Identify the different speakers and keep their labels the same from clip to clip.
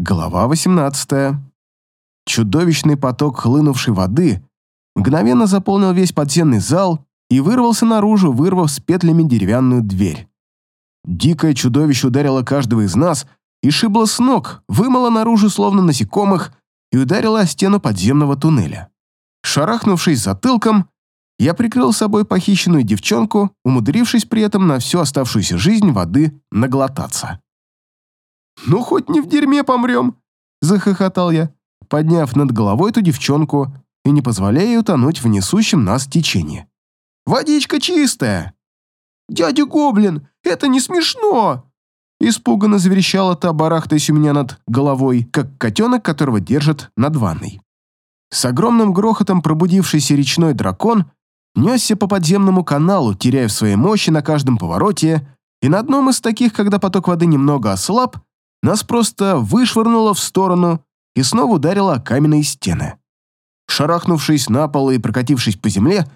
Speaker 1: Глава 18. Чудовищный поток хлынувшей воды мгновенно заполнил весь подземный зал и вырвался наружу, вырвав с петлями деревянную дверь. Дикое чудовище ударило каждого из нас и шибло с ног, вымыло наружу словно насекомых и ударило о стену подземного туннеля. Шарахнувшись затылком, я прикрыл собой похищенную девчонку, умудрившись при этом на всю оставшуюся жизнь воды наглотаться. «Ну, хоть не в дерьме помрем!» — захохотал я, подняв над головой эту девчонку и не позволяя ей утонуть в несущем нас течении. «Водичка чистая!» «Дядя Гоблин, это не смешно!» Испуганно заверещала та, барахтаясь у меня над головой, как котенок, которого держат над ванной. С огромным грохотом пробудившийся речной дракон несся по подземному каналу, теряя в своей мощи на каждом повороте, и на одном из таких, когда поток воды немного ослаб, нас просто вышвырнуло в сторону и снова ударило о каменные стены. Шарахнувшись на пол и прокатившись по земле,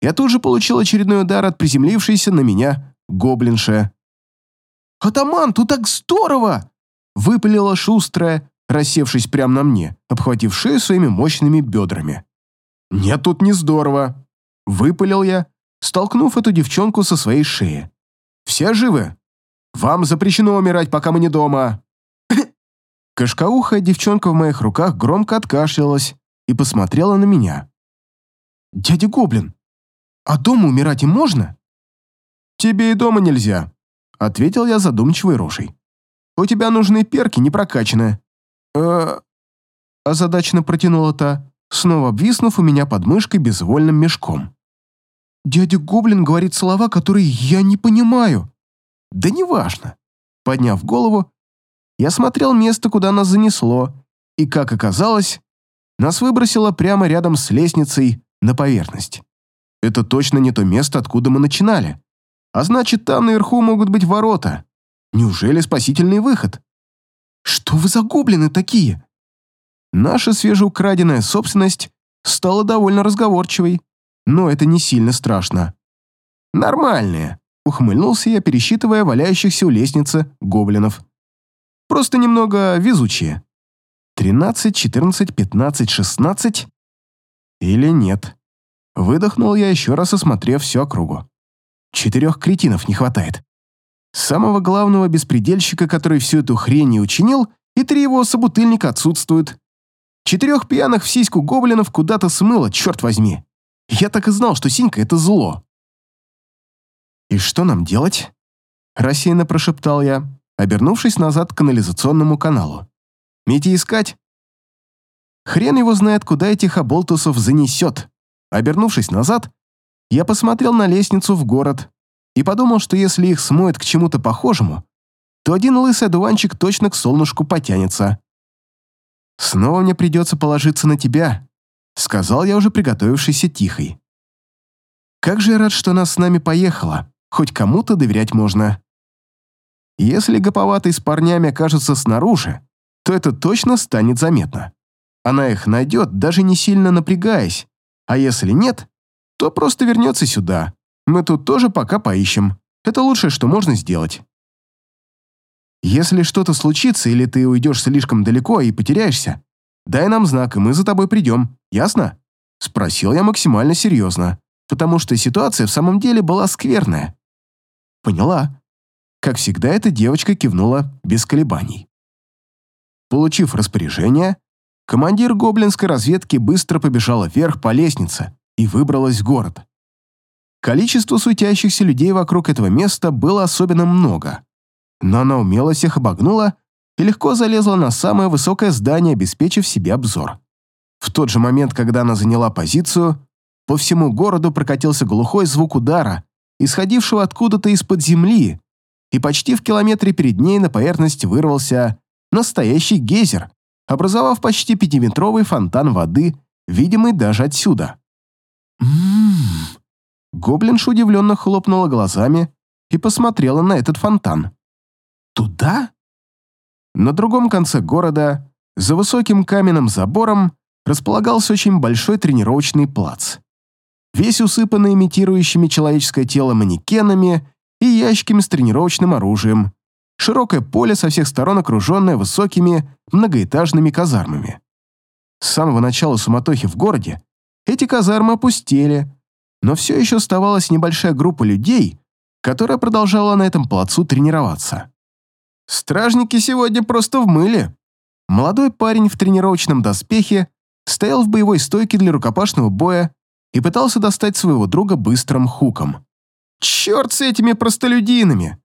Speaker 1: я тут же получил очередной удар от приземлившейся на меня гоблинша. «Атаман, тут так здорово!» выпалила шустрая, рассевшись прямо на мне, обхватив шею своими мощными бедрами. «Нет, тут не здорово!» выпалил я, столкнув эту девчонку со своей шеи. «Все живы? Вам запрещено умирать, пока мы не дома!» Кашкаухая девчонка в моих руках громко откашлялась и посмотрела на меня. «Дядя Гоблин, а дома умирать им можно?» «Тебе и дома нельзя», — ответил я задумчивой рожей. «У тебя нужны перки, не прокачанные». «Э-э...» озадаченно протянула та, снова обвиснув у меня под мышкой безвольным мешком. «Дядя Гоблин говорит слова, которые я не понимаю». «Да неважно». Подняв голову, я смотрел место, куда нас занесло, и, как оказалось, нас выбросило прямо рядом с лестницей на поверхность. Это точно не то место, откуда мы начинали. А значит, там наверху могут быть ворота. Неужели спасительный выход? Что вы за гоблины такие? Наша свежеукраденная собственность стала довольно разговорчивой, но это не сильно страшно. Нормальные, ухмыльнулся я, пересчитывая валяющихся у лестницы гоблинов. Просто немного везучие. 13, 14, 15, 16? Или нет? Выдохнул я еще раз, осмотрев всю округу. Четырех кретинов не хватает. Самого главного беспредельщика, который всю эту хрень и учинил, и три его собутыльника отсутствуют. Четырех пьяных в сиську гоблинов куда-то смыло, черт возьми. Я так и знал, что Синька — это зло. «И что нам делать?» — рассеянно прошептал я, обернувшись назад к канализационному каналу. «Мити искать?» Хрен его знает, куда этих оболтусов занесет. Обернувшись назад, я посмотрел на лестницу в город и подумал, что если их смоет к чему-то похожему, то один лысый одуванчик точно к солнышку потянется. «Снова мне придется положиться на тебя», — сказал я уже приготовившийся тихой. «Как же я рад, что она с нами поехала. Хоть кому-то доверять можно». Если гоповатый с парнями окажется снаружи, то это точно станет заметно. Она их найдет, даже не сильно напрягаясь. А если нет, то просто вернется сюда. Мы тут тоже пока поищем. Это лучшее, что можно сделать. Если что-то случится или ты уйдешь слишком далеко и потеряешься, дай нам знак, и мы за тобой придем, ясно?» Спросил я максимально серьезно, потому что ситуация в самом деле была скверная. «Поняла», как всегда, эта девочка кивнула без колебаний. Получив распоряжение, командир гоблинской разведки быстро побежала вверх по лестнице и выбралась в город. Количество суетящихся людей вокруг этого места было особенно много, но она умело всех обогнула и легко залезла на самое высокое здание, обеспечив себе обзор. В тот же момент, когда она заняла позицию, по всему городу прокатился глухой звук удара, исходившего откуда-то из-под земли, и почти в километре перед ней на поверхность вырвался настоящий гейзер, образовав почти пятиметровый фонтан воды, видимый даже отсюда. «М-м-м!» Гоблинш удивленно хлопнула глазами и посмотрела на этот фонтан. «Туда?» На другом конце города, за высоким каменным забором, располагался очень большой тренировочный плац. Весь усыпанный имитирующими человеческое тело манекенами и ящиками с тренировочным оружием. широкое поле со всех сторон окруженное высокими многоэтажными казармами. С самого начала суматохи в городе эти казармы опустели, но все еще оставалась небольшая группа людей, которая продолжала на этом плацу тренироваться. Стражники сегодня просто в мыле. Молодой парень в тренировочном доспехе стоял в боевой стойке для рукопашного боя и пытался достать своего друга быстрым хуком. «Черт с этими простолюдинами!»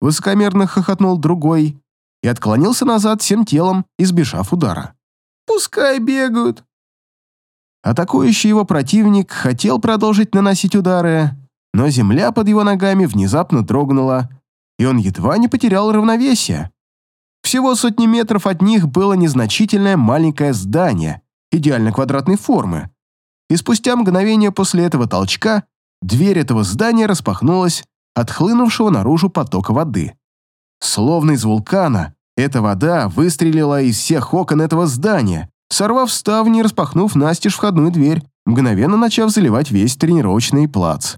Speaker 1: Высокомерно хохотнул другой и отклонился назад всем телом, избежав удара. «Пускай бегают!» Атакующий его противник хотел продолжить наносить удары, но земля под его ногами внезапно дрогнула, и он едва не потерял равновесие. Всего сотни метров от них было незначительное маленькое здание идеально квадратной формы, и спустя мгновение после этого толчка дверь этого здания распахнулась от хлынувшего наружу потока воды. Словно из вулкана, эта вода выстрелила из всех окон этого здания, сорвав ставни и распахнув настежь входную дверь, мгновенно начав заливать весь тренировочный плац.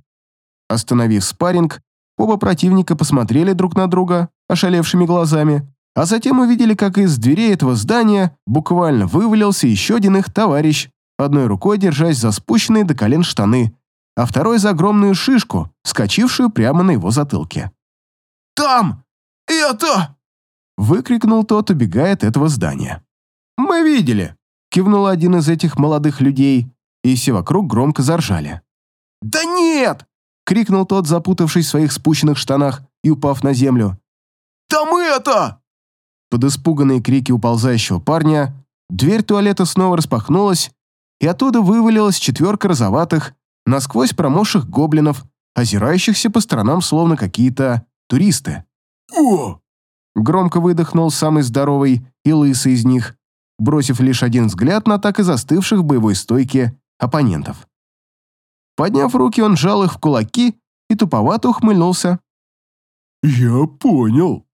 Speaker 1: Остановив спарринг, оба противника посмотрели друг на друга ошалевшими глазами, а затем увидели, как из дверей этого здания буквально вывалился еще один их товарищ, одной рукой держась за спущенные до колен штаны, а второй за огромную шишку, скочившую прямо на его затылке. «Там! Это!» — выкрикнул тот, убегая от этого здания. «Мы видели!» — кивнул один из этих молодых людей, и все вокруг громко заржали. «Да нет!» — крикнул тот, запутавшись в своих спущенных штанах и упав на землю. «Там это!» Под испуганные крики уползающего парня дверь туалета снова распахнулась, и оттуда вывалилась четверка розоватых, насквозь промокших гоблинов, озирающихся по сторонам словно какие-то туристы. «О!» Громко выдохнул самый здоровый и лысый из них, бросив лишь один взгляд на так и застывших в боевой стойке оппонентов. Подняв руки, он сжал их в кулаки и туповато ухмыльнулся. «Я понял»,